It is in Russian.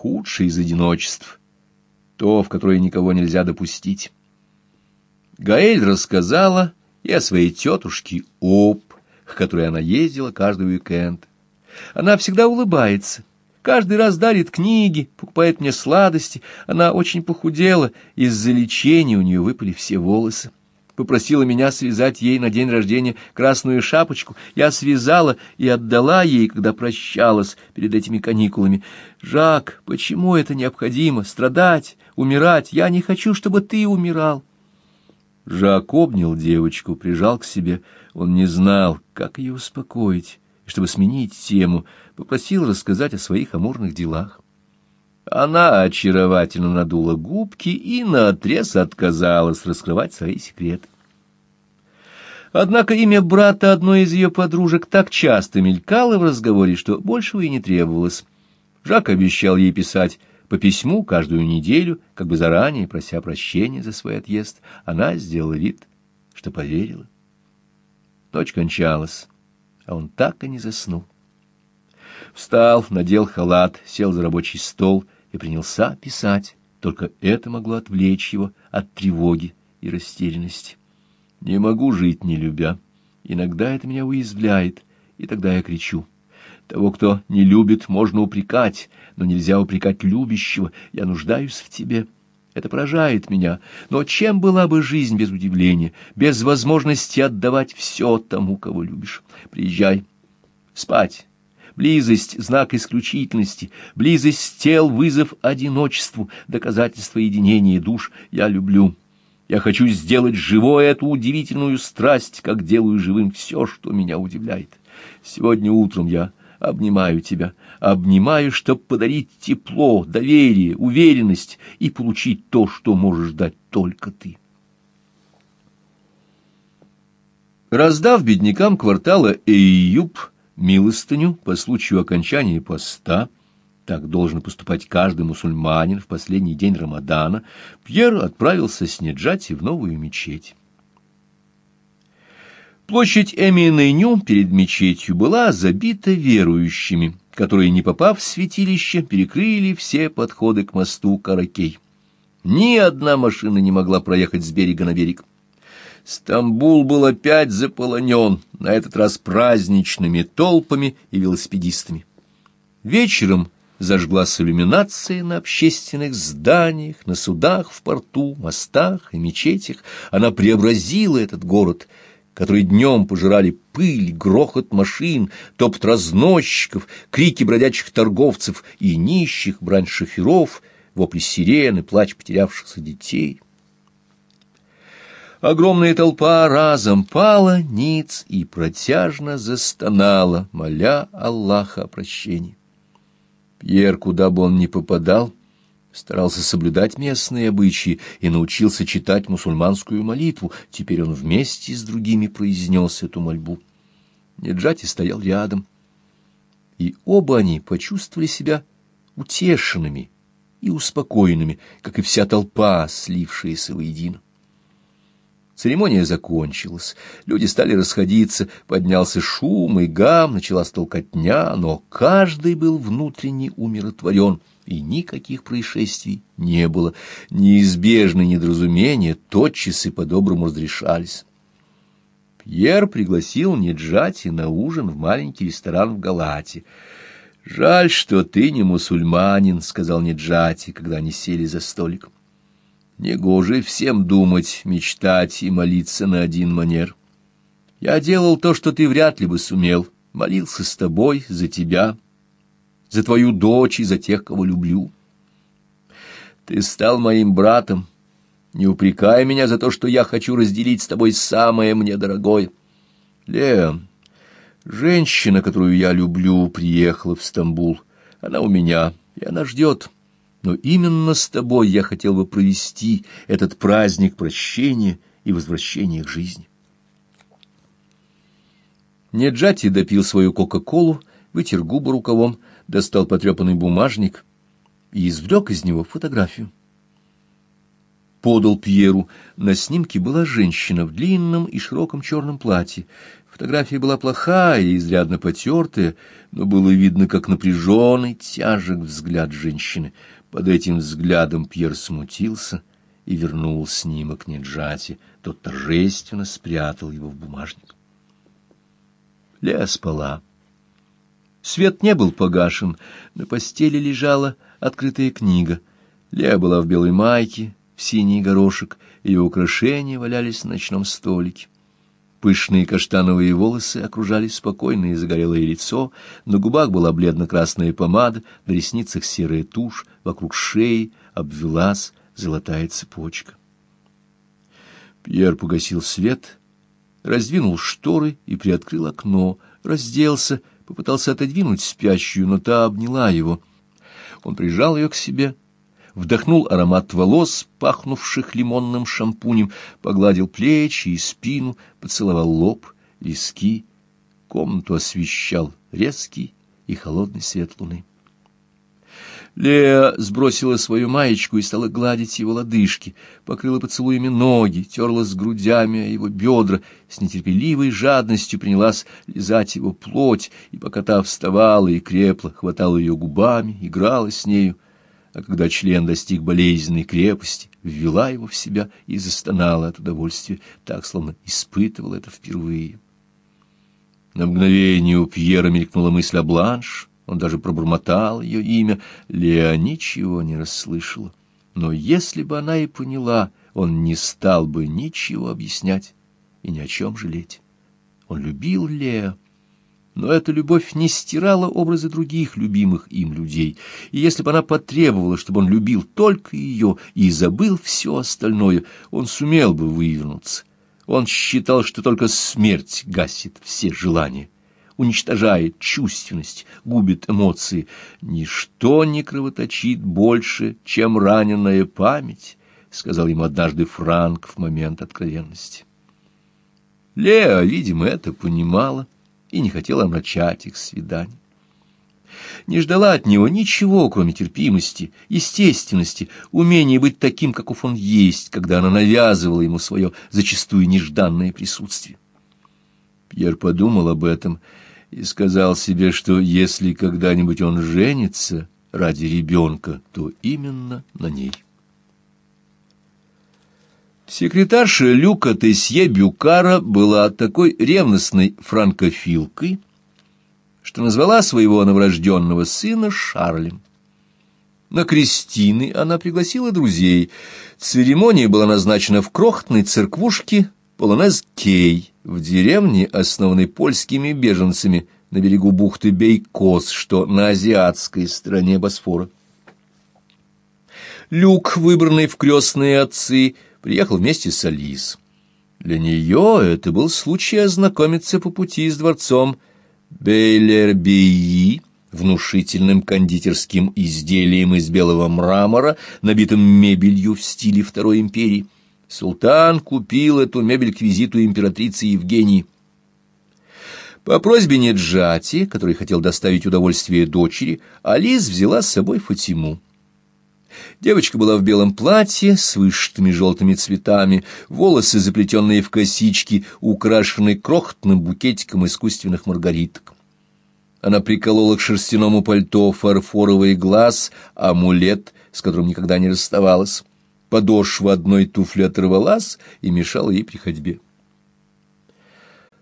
худшее из одиночеств, то, в которое никого нельзя допустить. Гаэль рассказала и о своей тетушке Оп, к которой она ездила каждый уикенд. Она всегда улыбается, каждый раз дарит книги, покупает мне сладости. Она очень похудела, из-за лечения у нее выпали все волосы. Попросила меня связать ей на день рождения красную шапочку. Я связала и отдала ей, когда прощалась перед этими каникулами. «Жак, почему это необходимо? Страдать, умирать? Я не хочу, чтобы ты умирал». Жак обнял девочку, прижал к себе. Он не знал, как ее успокоить, и чтобы сменить тему, попросил рассказать о своих амурных делах. Она очаровательно надула губки и наотрез отказалась раскрывать свои секреты. Однако имя брата одной из ее подружек так часто мелькало в разговоре, что большего и не требовалось. Жак обещал ей писать по письму каждую неделю, как бы заранее прося прощения за свой отъезд. Она сделала вид, что поверила. Ночь кончалась, а он так и не заснул. Встал, надел халат, сел за рабочий стол и принялся писать. Только это могло отвлечь его от тревоги и растерянности. Не могу жить, не любя. Иногда это меня уязвляет, и тогда я кричу. Того, кто не любит, можно упрекать, но нельзя упрекать любящего. Я нуждаюсь в тебе. Это поражает меня. Но чем была бы жизнь без удивления, без возможности отдавать все тому, кого любишь? Приезжай. Спать. Близость — знак исключительности. Близость тел — вызов одиночеству, доказательство единения душ. Я люблю. Я хочу сделать живой эту удивительную страсть, как делаю живым все, что меня удивляет. Сегодня утром я обнимаю тебя, обнимаю, чтобы подарить тепло, доверие, уверенность и получить то, что можешь дать только ты. Раздав беднякам квартала Эйюб милостыню по случаю окончания поста, так должен поступать каждый мусульманин в последний день Рамадана, Пьер отправился с Неджати в новую мечеть. Площадь Эминеню перед мечетью была забита верующими, которые, не попав в святилище, перекрыли все подходы к мосту Каракей. Ни одна машина не могла проехать с берега на берег. Стамбул был опять заполонен, на этот раз праздничными толпами и велосипедистами. Вечером зажглась иллюминация на общественных зданиях, на судах в порту, мостах и мечетях. Она преобразила этот город, который днем пожирали пыль, грохот машин, топот разносчиков, крики бродячих торговцев и нищих брань шоферов, вопли сирены, плач потерявшихся детей. Огромная толпа разом пала ниц и протяжно застонала, моля Аллаха о прощении. Пьер, куда бы он ни попадал, старался соблюдать местные обычаи и научился читать мусульманскую молитву. Теперь он вместе с другими произнес эту мольбу. Неджати стоял рядом, и оба они почувствовали себя утешенными и успокоенными, как и вся толпа, слившаяся воедино. Церемония закончилась, люди стали расходиться, поднялся шум и гам, началась толкотня, но каждый был внутренне умиротворен, и никаких происшествий не было. Неизбежные недоразумения тотчас и по-доброму разрешались. Пьер пригласил Неджати на ужин в маленький ресторан в Галате. «Жаль, что ты не мусульманин», — сказал Неджати, когда они сели за столиком. Негоже всем думать, мечтать и молиться на один манер. Я делал то, что ты вряд ли бы сумел. Молился с тобой, за тебя, за твою дочь и за тех, кого люблю. Ты стал моим братом. Не упрекай меня за то, что я хочу разделить с тобой самое мне дорогое. Леон, женщина, которую я люблю, приехала в Стамбул. Она у меня, и она ждет но именно с тобой я хотел бы провести этот праздник прощения и возвращения к жизни. Неджати допил свою кока-колу, вытер губы рукавом, достал потрепанный бумажник и извлек из него фотографию. Подал Пьеру. На снимке была женщина в длинном и широком черном платье. Фотография была плохая и изрядно потертая, но было видно, как напряженный, тяжек взгляд женщины. Под этим взглядом Пьер смутился и вернул снимок Неджати. Тот торжественно спрятал его в бумажник. Леа спала. Свет не был погашен, на постели лежала открытая книга. Леа была в белой майке, в синий горошек, ее украшения валялись на ночном столике. Пышные каштановые волосы окружали спокойное и загорелое лицо, на губах была бледно-красная помада, на ресницах серая тушь, вокруг шеи обвелась золотая цепочка. Пьер погасил свет, раздвинул шторы и приоткрыл окно, разделся, попытался отодвинуть спящую, но та обняла его. Он прижал ее к себе — вдохнул аромат волос, пахнувших лимонным шампунем, погладил плечи и спину, поцеловал лоб, виски. Комнату освещал резкий и холодный свет луны. Лея сбросила свою маечку и стала гладить его лодыжки, покрыла поцелуями ноги, терла с грудями его бедра, с нетерпеливой жадностью принялась лизать его плоть, и пока та вставала и крепла, хватала ее губами, играла с нею а когда член достиг болезненной крепости, ввела его в себя и застонала от удовольствия, так, словно испытывала это впервые. На мгновение у Пьера мелькнула мысль о Бланш, он даже пробормотал ее имя, Леа ничего не расслышала. Но если бы она и поняла, он не стал бы ничего объяснять и ни о чем жалеть. Он любил Леа, но эта любовь не стирала образы других любимых им людей, и если бы она потребовала, чтобы он любил только ее и забыл все остальное, он сумел бы вывернуться. Он считал, что только смерть гасит все желания, уничтожает чувственность, губит эмоции. Ничто не кровоточит больше, чем раненая память, — сказал ему однажды Франк в момент откровенности. Леа, видимо, это понимала и не хотела омрачать их свидание. Не ждала от него ничего, кроме терпимости, естественности, умения быть таким, каков он есть, когда она навязывала ему свое зачастую нежданное присутствие. Пьер подумал об этом и сказал себе, что если когда-нибудь он женится ради ребенка, то именно на ней. Секретарша Люка Тесье Бюкара была такой ревностной франкофилкой, что назвала своего новорожденного сына Шарлем. На крестины она пригласила друзей. Церемония была назначена в крохотной церквушке Полонез Кей, в деревне, основанной польскими беженцами на берегу бухты Бейкос, что на азиатской стороне Босфора. Люк, выбранный в крестные отцы, — приехал вместе с Алис. Для нее это был случай ознакомиться по пути с дворцом Бейлербии, внушительным кондитерским изделием из белого мрамора, набитым мебелью в стиле Второй империи. Султан купил эту мебель к визиту императрицы Евгении. По просьбе Неджати, который хотел доставить удовольствие дочери, Алис взяла с собой Фатиму. Девочка была в белом платье с вышитыми желтыми цветами, волосы, заплетенные в косички, украшенные крохотным букетиком искусственных маргариток. Она приколола к шерстяному пальто фарфоровый глаз, амулет, с которым никогда не расставалась. Подошва одной туфли оторвалась и мешала ей при ходьбе.